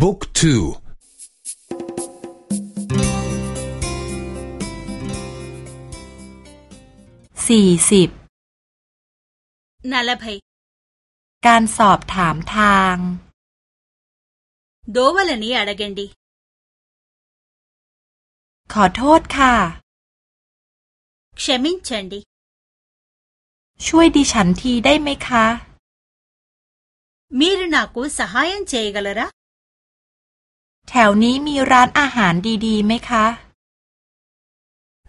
บุ๊กทูสี่สิบนาลภัยการสอบถามทางโดวลนีอดกันดีขอโทษค่ะเชมินชันดีช่วยดิฉันทีได้ไหมคะมีรนา แถวนี้มีร้านอาหารดีๆไหมคะ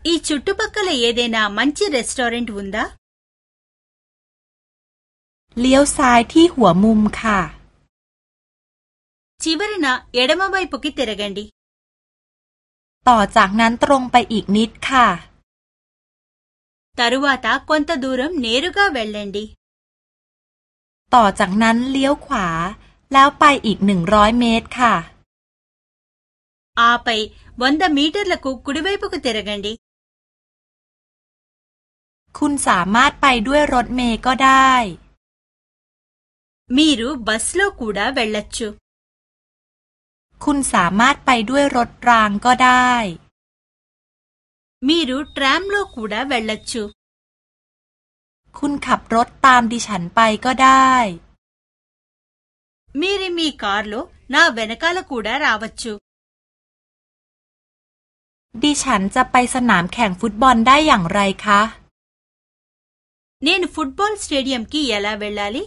ఈ చుట్టుపక్కల ఏదైనా మంచి రెస్టారెంట్ ఉందా เลี้ยวซ้ายที่หัวมุมค่ะ చివరిన ఎడమవైపుకి తిరగండి ต่อจากนั้นตรงไปอีกนิดค่ะ తరువాత కొంత దూరం నేరుగా వెళ్ళండి ต่อจากนั้นเลี้ยวขวาแล้วไปอีกหนึ่งร้อยเมตรค่ะ ఆపై వంద మీటర్లకు కుడివైపుకు తిరగండి คุณสามารถไปด้วยรถเมล์ก็ได้ మీరు బస్లో కూడా వెళ్ళొచ్చు คุณสามารถไปด้วยรถรางก็ได้ మీరు ట్రామ్లో కూడా వెళ్ళొచ్చు คุณขับรถตามดิฉันไปก็ได้ మీరు మీ కార్లో నా వెనకాల కూడా రావచ్చు ดิฉันจะไปสนามแข่งฟุตบอลได้อย่างไรคะ เนนฟุตบอลสเตเดียมกี่ยาลาเวลลาลี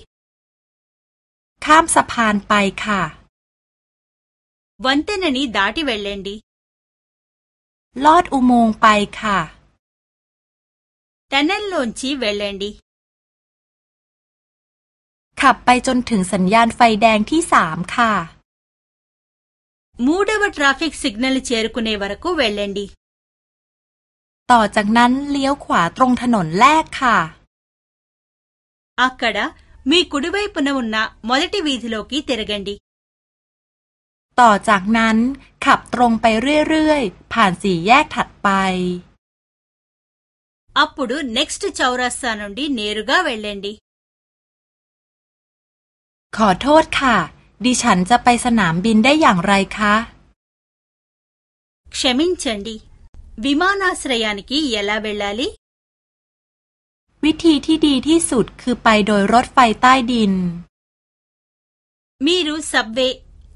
ข้ามสะพานไปค่ะ వంతెనని దాటి వెళ్ళండి ลอดอุโมงค์ไปค่ะ టన్నెల్ లోంచి వెళ్ళండి ขับไปจนถึงสัญญาณไฟแดงที่สามค่ะ మూడవ ట్రాఫిక్ సిగ్నల్ చేరుకునే వరకు వెళ్ళండి ต่อจากนั้นเลี้ยวขวาตรงถนนแรกค่ะ అక్కడ మీ కుడివైపున ఉన్న మొదటి వీధిలోకి తిరగండి ต่อจากนั้นขับตรงไปเรื่อยๆ ผ่านสี่แยกถัดไป అప్పుడు నెక్స్ట్ చౌరస్తా నుండి నేరుగా వెళ్ళండి ขอโทษค่ะ ดิฉันจะไปสนามบินได้อย่างไรคะ క్షమించండి విమానాశ్రయానికి ఎలా వెళ్ళాలి วิธีที่ดีที่สุดคือไปโดยรถไฟใต้ดิน మీరు సబ్వే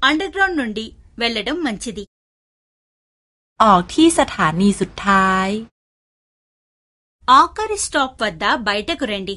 అండర్ గ్రౌండ్ నుండి వెళ్లడం మంచిది ออกที่สถานีสุดท้าย ఆఖరి స్టాప్ వద్ద బయటకు రండి